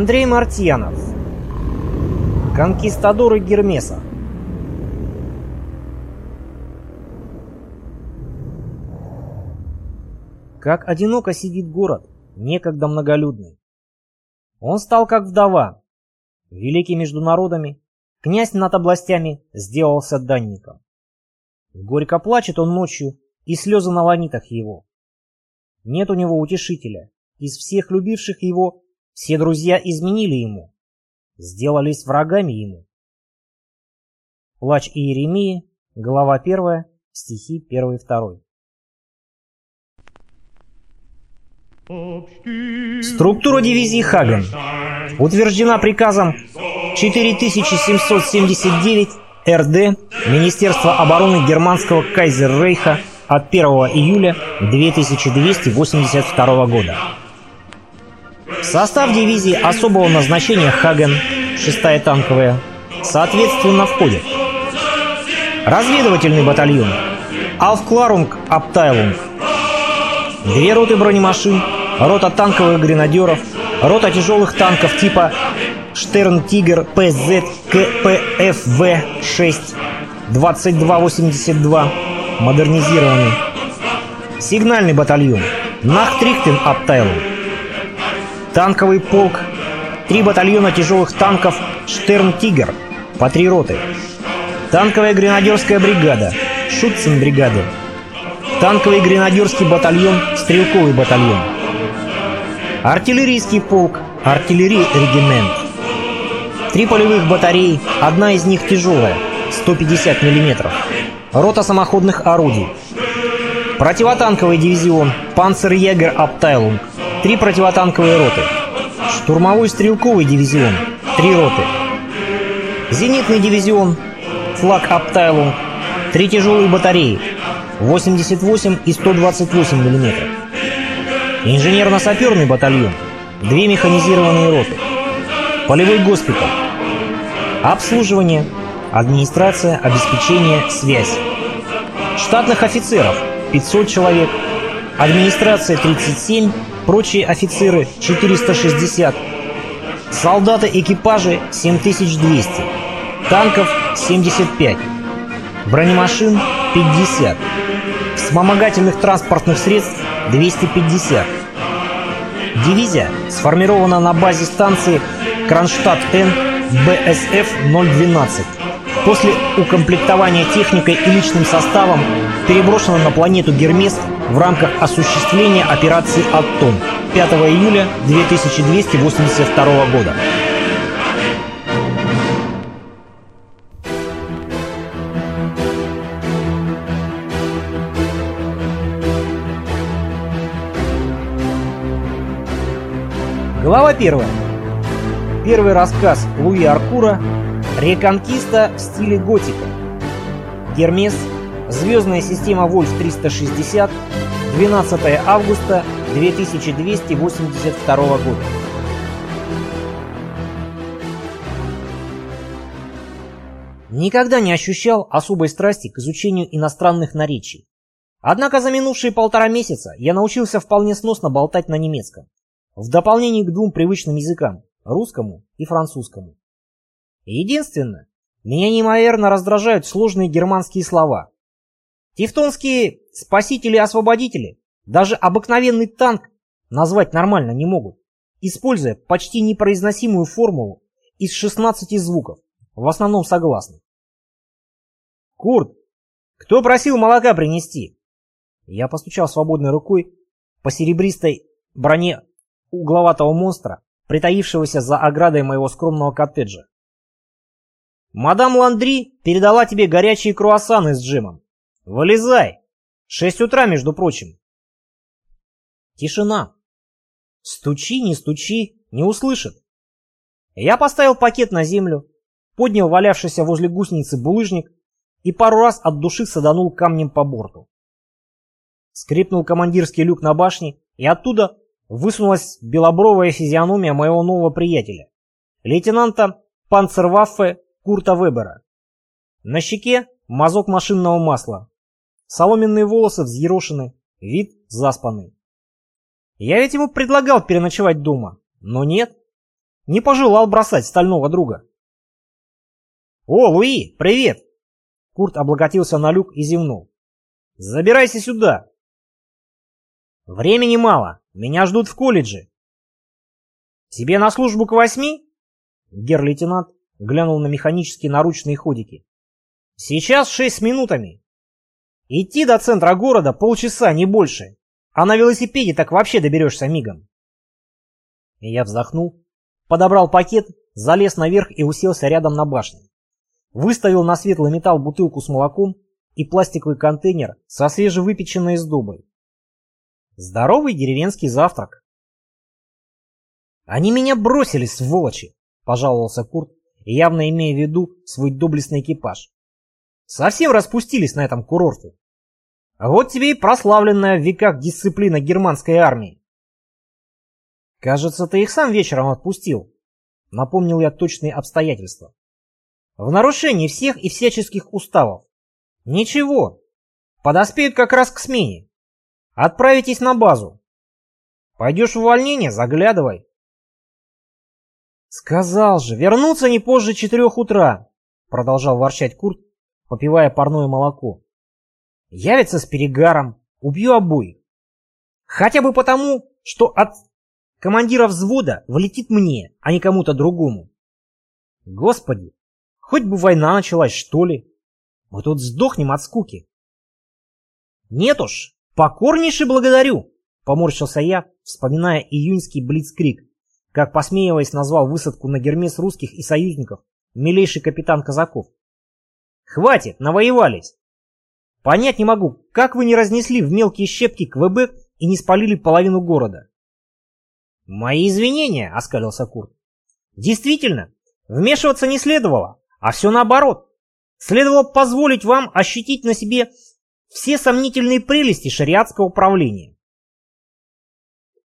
Андрей Мартьянов. Конкистадоры Гермеса. Как одиноко сидит город, некогда многолюдный. Он стал как вдова, великий между народами, князь над областями сделался данником. Горько плачет он ночью, и слезы на ланитах его. Нет у него утешителя, из всех любивших его все друзья изменили ему, сделались врагами ему. Плач Иеремии, глава 1, стихи 1 и 2. Структура дивизии Хаген утверждена приказом 4779 РД Министерства обороны германского Кайзеррейха от 1 июля 2282 года. В состав дивизии особого назначения Хаген, 6-я танковая, соответственно входит. Разведывательный батальон. Aufklärung Abteilung, две роты бронемашин, рота танковых гренадеров, рота тяжелых танков типа Штерн Тигр ПЗ КПФВ-6 2282 модернизированный, сигнальный батальон. Нахтрихтен Абтайлу, танковый полк, три батальона тяжелых танков «Штерн-Тигр» по три роты, танковая гренадерская бригада, «Шутцен-бригады», танковый гренадерский батальон, стрелковый батальон, артиллерийский полк, артиллерий-регимент, три полевых батареи, одна из них тяжелая, 150 мм, рота самоходных орудий, противотанковый дивизион «Панцеръегер Аптайлунг», три противотанковые роты, штурмовой стрелковый дивизион, три роты, зенитный дивизион, флаг Аптайлу, три тяжелые батареи, 88 и 128 мм, инженерно-саперный батальон, две механизированные роты, полевой госпиталь, обслуживание, администрация, обеспечение, связь, штатных офицеров, 500 человек, администрация 37, прочие офицеры 460, солдаты экипажи 7200, танков 75, бронемашин 50, вспомогательных транспортных средств 250. Дивизия сформирована на базе станции Кронштадт-Н БСФ-012. После укомплектования техникой и личным составом переброшена на планету Гермес в рамках осуществления операции «Аттон» 5 июля 2282 года. Глава первая. Первый рассказ Луи Аркура «Реконкиста в стиле готика». Гермес. Звездная система Вольф-360. 12 августа 2282 года. Никогда не ощущал особой страсти к изучению иностранных наречий. Однако за минувшие полтора месяца я научился вполне сносно болтать на немецком в дополнение к двум привычным языкам – русскому и французскому. Единственное, меня неимоверно раздражают сложные германские слова. Тевтонские спасители-освободители даже обыкновенный танк назвать нормально не могут, используя почти непроизносимую формулу из 16 звуков, в основном согласных. «Курт, кто просил молока принести?» Я постучал свободной рукой по серебристой броне угловатого монстра, притаившегося за оградой моего скромного коттеджа. «Мадам Ландри передала тебе горячие круассаны с джемом. Вылезай! Шесть утра, между прочим!» Тишина. Стучи, не стучи, не услышит. Я поставил пакет на землю, поднял валявшийся возле гусеницы булыжник и пару раз от души саданул камнем по борту. Скрипнул командирский люк на башне, и оттуда высунулась белобровая физиономия моего нового приятеля, лейтенанта Панцерваффе Курта Вебера. На щеке мазок машинного масла, соломенные волосы взъерошены, вид заспанный. Я ведь ему предлагал переночевать дома, но нет. не пожелал бросать стального друга. «О, Луи, привет!» Курт облокотился на люк и зевнул. «Забирайся сюда!» «Времени мало, меня ждут в колледже». «Тебе на службу к восьми?» Гер-лейтенант глянул на механические наручные ходики. «Сейчас шесть минутами. Идти до центра города полчаса, не больше. А на велосипеде так вообще доберешься мигом». И я вздохнул, подобрал пакет, залез наверх и уселся рядом на башне. Выставил на светлый металл бутылку с молоком и пластиковый контейнер со свежевыпеченной сдобой. Здоровый деревенский завтрак. Они меня бросили, сволочи, пожаловался Курт, явно имея в виду свой доблестный экипаж. Совсем распустились на этом курорте. Вот тебе и прославленная в веках дисциплина германской армии. Кажется, ты их сам вечером отпустил. Напомнил я точные обстоятельства. В нарушении всех и всяческих уставов. Ничего. Подоспеют как раз к смене. Отправитесь на базу. Пойдешь в увольнение, заглядывай. Сказал же, вернуться не позже четырех утра, продолжал ворчать Курт, попивая парное молоко. Явится с перегаром, убью обоих. Хотя бы потому, что от командира взвода влетит мне, а не кому-то другому. Господи, хоть бы война началась, что ли. Мы тут сдохнем от скуки. Нет уж, покорнейше благодарю, поморщился я, вспоминая июньский блицкрик, как посмеиваясь назвал высадку на Гермес русских и союзников милейший капитан Казаков. Хватит, навоевались. Понять не могу, как вы не разнесли в мелкие щепки Квебек и не спалили половину города. Мои извинения, оскалился Курт. Действительно, вмешиваться не следовало, а все наоборот. Следовало позволить вам ощутить на себе все сомнительные прелести шариатского управления.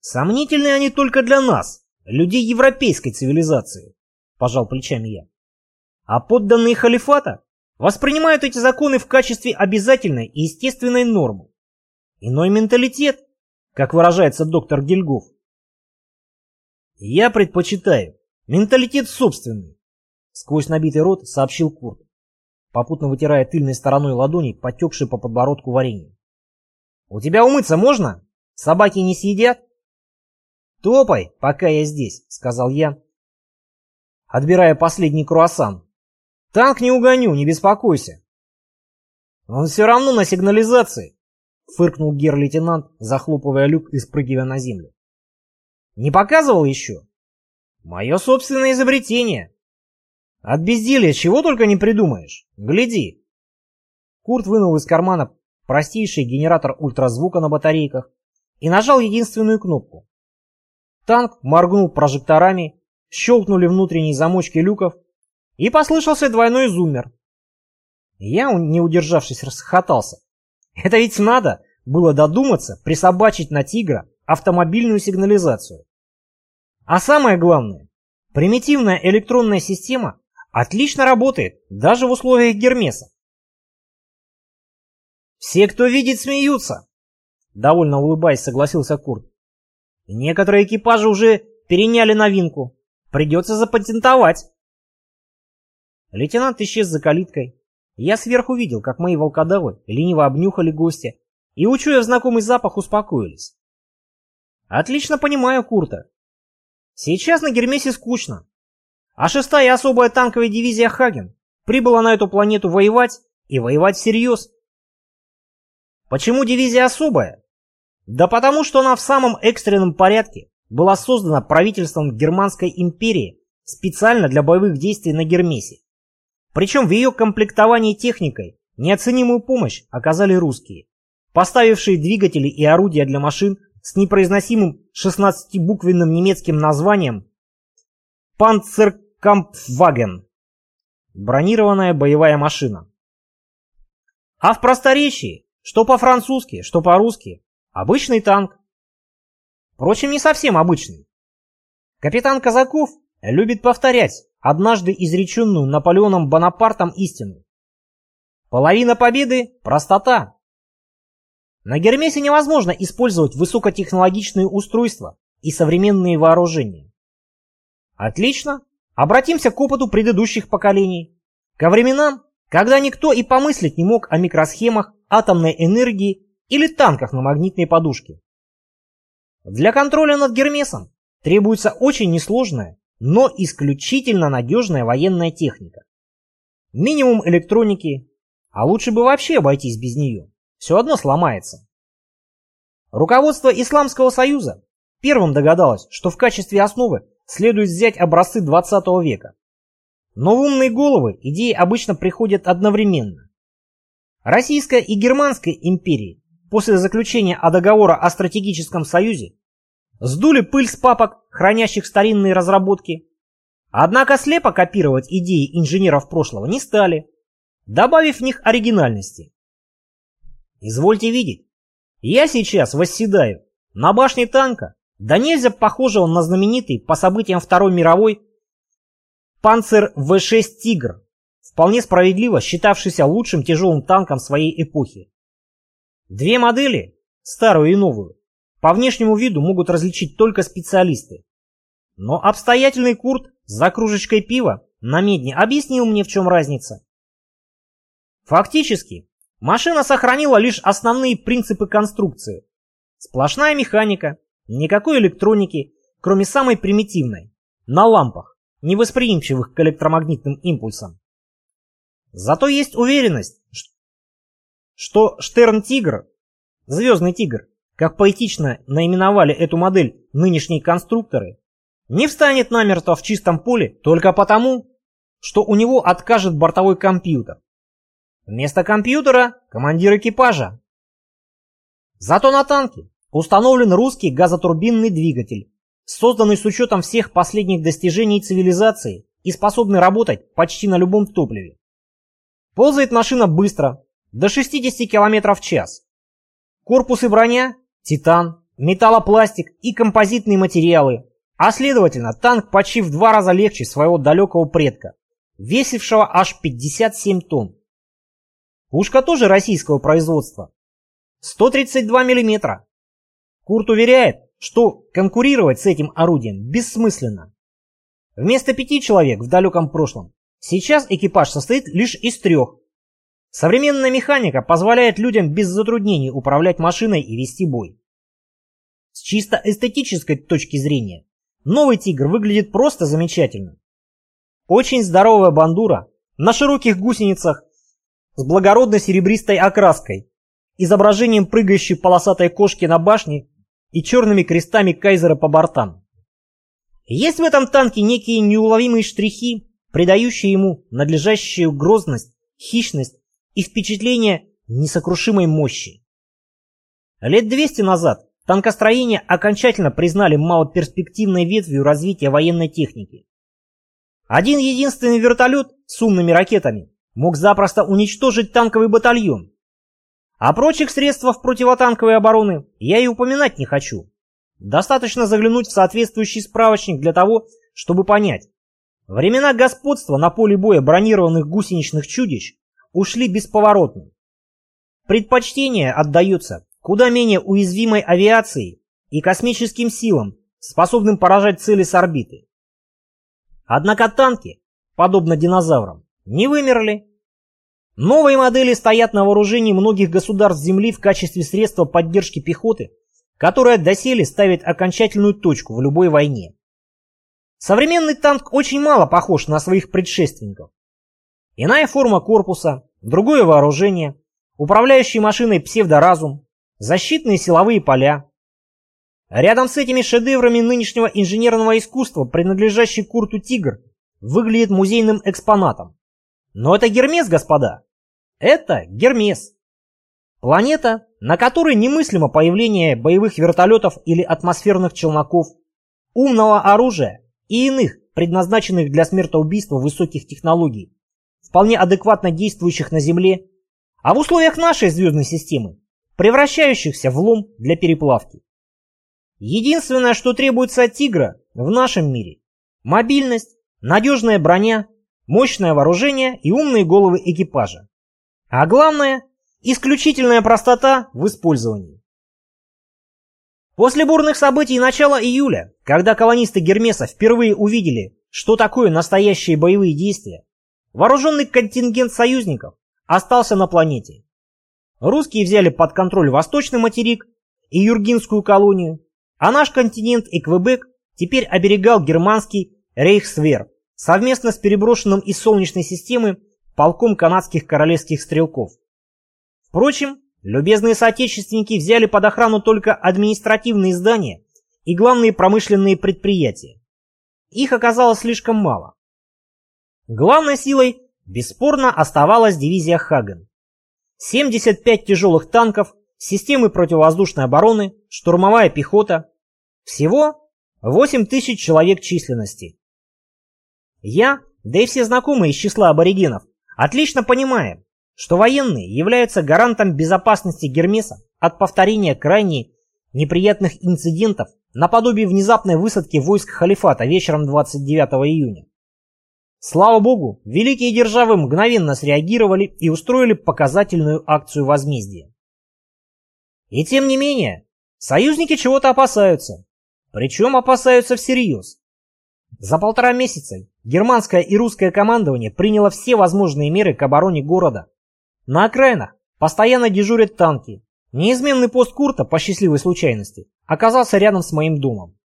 Сомнительные они только для нас, людей европейской цивилизации, пожал плечами я. А подданные халифата воспринимают эти законы в качестве обязательной и естественной нормы. Иной менталитет, как выражается доктор Гильгоф. Я предпочитаю менталитет собственный, сквозь набитый рот сообщил Курт, попутно вытирая тыльной стороной ладони потекший по подбородку варенье. У тебя умыться можно? Собаки не съедят? Топай, пока я здесь, сказал я, отбирая последний круассан Танк не угоню, не беспокойся. Он все равно на сигнализации, фыркнул гер-лейтенант, захлопывая люк и спрыгивая на землю. Не показывал еще? Мое собственное изобретение. От безделья чего только не придумаешь. Гляди. Курт вынул из кармана простейший генератор ультразвука на батарейках и нажал единственную кнопку. Танк моргнул прожекторами, щелкнули внутренние замочки люков, и послышался двойной зуммер. Я, не удержавшись, расхохотался. Это ведь надо было додуматься присобачить на «Тигра» автомобильную сигнализацию. А самое главное, примитивная электронная система отлично работает даже в условиях Гермеса. «Все, кто видит, смеются», — довольно улыбаясь, согласился Курт. «Некоторые экипажи уже переняли новинку. Придется запатентовать». Лейтенант исчез за калиткой. Я сверху видел, как мои волкодавы лениво обнюхали гостя и, учуя знакомый запах, успокоились. Отлично понимаю Курта. Сейчас на Гермесе скучно. А шестая особая танковая дивизия Хаген прибыла на эту планету воевать и воевать всерьез. Почему дивизия особая? Да потому что она в самом экстренном порядке была создана правительством Германской империи специально для боевых действий на Гермесе. Причем в ее комплектовании техникой неоценимую помощь оказали русские, поставившие двигатели и орудия для машин с непроизносимым 16-буквенным немецким названием «Панцеркампфваген» – бронированная боевая машина. А в просторечии, что по-французски, что по-русски, обычный танк. Впрочем, не совсем обычный. Капитан Казаков любит повторять, однажды изреченную Наполеоном Бонапартом истину. Половина победы – простота. На Гермесе невозможно использовать высокотехнологичные устройства и современные вооружения. Отлично. Обратимся к опыту предыдущих поколений. Ко временам, когда никто и помыслить не мог о микросхемах, атомной энергии или танках на магнитной подушке. Для контроля над Гермесом требуется очень несложная, но исключительно надежная военная техника. Минимум электроники, а лучше бы вообще обойтись без нее. Все одно сломается. Руководство Исламского Союза первым догадалось, что в качестве основы следует взять образцы 20 века. Но в умные головы идеи обычно приходят одновременно. Российская и Германская империи после заключения о договора о стратегическом союзе сдули пыль с папок, хранящих старинные разработки. Однако слепо копировать идеи инженеров прошлого не стали, добавив в них оригинальности. Извольте видеть, я сейчас восседаю на башне танка, да нельзя похожего на знаменитый по событиям Второй мировой Панцер В6 «Тигр», вполне справедливо считавшийся лучшим тяжелым танком своей эпохи. Две модели, старую и новую, по внешнему виду могут различить только специалисты. Но обстоятельный Курт за кружечкой пива на медне объяснил мне, в чем разница. Фактически, машина сохранила лишь основные принципы конструкции. Сплошная механика, никакой электроники, кроме самой примитивной, на лампах, невосприимчивых к электромагнитным импульсам. Зато есть уверенность, что Штерн-Тигр, Звездный Тигр, как поэтично наименовали эту модель нынешние конструкторы, не встанет намертво в чистом поле только потому, что у него откажет бортовой компьютер. Вместо компьютера – командир экипажа. Зато на танке установлен русский газотурбинный двигатель, созданный с учетом всех последних достижений цивилизации и способный работать почти на любом топливе. Ползает машина быстро, до 60 км в час. Корпус и броня титан, металлопластик и композитные материалы, а следовательно танк почти в два раза легче своего далекого предка, весившего аж 57 тонн. Пушка тоже российского производства. 132 мм. Курт уверяет, что конкурировать с этим орудием бессмысленно. Вместо пяти человек в далеком прошлом сейчас экипаж состоит лишь из трех. Современная механика позволяет людям без затруднений управлять машиной и вести бой. С чисто эстетической точки зрения, новый «Тигр» выглядит просто замечательно. Очень здоровая бандура на широких гусеницах с благородной серебристой окраской, изображением прыгающей полосатой кошки на башне и черными крестами кайзера по бортам. Есть в этом танке некие неуловимые штрихи, придающие ему надлежащую грозность, хищность и впечатление несокрушимой мощи. Лет 200 назад танкостроение окончательно признали малоперспективной ветвью развития военной техники. Один единственный вертолет с умными ракетами мог запросто уничтожить танковый батальон. О прочих средствах противотанковой обороны я и упоминать не хочу. Достаточно заглянуть в соответствующий справочник для того, чтобы понять. Времена господства на поле боя бронированных гусеничных чудищ ушли бесповоротно. Предпочтение отдается куда менее уязвимой авиации и космическим силам, способным поражать цели с орбиты. Однако танки, подобно динозаврам, не вымерли. Новые модели стоят на вооружении многих государств Земли в качестве средства поддержки пехоты, которая доселе ставит окончательную точку в любой войне. Современный танк очень мало похож на своих предшественников. Иная форма корпуса, другое вооружение, управляющий машиной псевдоразум, защитные силовые поля. Рядом с этими шедеврами нынешнего инженерного искусства, принадлежащий Курту Тигр, выглядит музейным экспонатом. Но это Гермес, господа. Это Гермес. Планета, на которой немыслимо появление боевых вертолетов или атмосферных челноков, умного оружия и иных, предназначенных для смертоубийства высоких технологий вполне адекватно действующих на Земле, а в условиях нашей звездной системы, превращающихся в лом для переплавки. Единственное, что требуется от «Тигра» в нашем мире – мобильность, надежная броня, мощное вооружение и умные головы экипажа. А главное – исключительная простота в использовании. После бурных событий начала июля, когда колонисты Гермеса впервые увидели, что такое настоящие боевые действия, вооруженный контингент союзников остался на планете. Русские взяли под контроль восточный материк и Юргинскую колонию, а наш континент и Квебек теперь оберегал германский Рейхсвер совместно с переброшенным из Солнечной системы полком канадских королевских стрелков. Впрочем, любезные соотечественники взяли под охрану только административные здания и главные промышленные предприятия. Их оказалось слишком мало. Главной силой, бесспорно, оставалась дивизия Хаген. 75 тяжелых танков, системы противовоздушной обороны, штурмовая пехота. Всего 8 тысяч человек численности. Я, да и все знакомые из числа аборигенов, отлично понимаем, что военные являются гарантом безопасности Гермеса от повторения крайне неприятных инцидентов наподобие внезапной высадки войск халифата вечером 29 июня. Слава богу, великие державы мгновенно среагировали и устроили показательную акцию возмездия. И тем не менее, союзники чего-то опасаются. Причем опасаются всерьез. За полтора месяца германское и русское командование приняло все возможные меры к обороне города. На окраинах постоянно дежурят танки. Неизменный пост Курта, по счастливой случайности, оказался рядом с моим домом.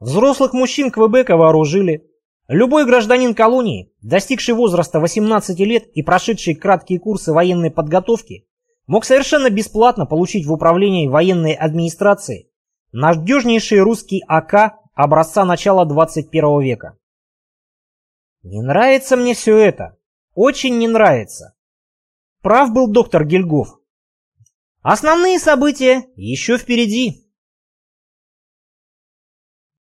Взрослых мужчин Квебека вооружили. Любой гражданин колонии, достигший возраста 18 лет и прошедший краткие курсы военной подготовки, мог совершенно бесплатно получить в управлении военной администрации надежнейший русский АК образца начала 21 века. Не нравится мне все это. Очень не нравится. Прав был доктор Гильгоф. Основные события еще впереди.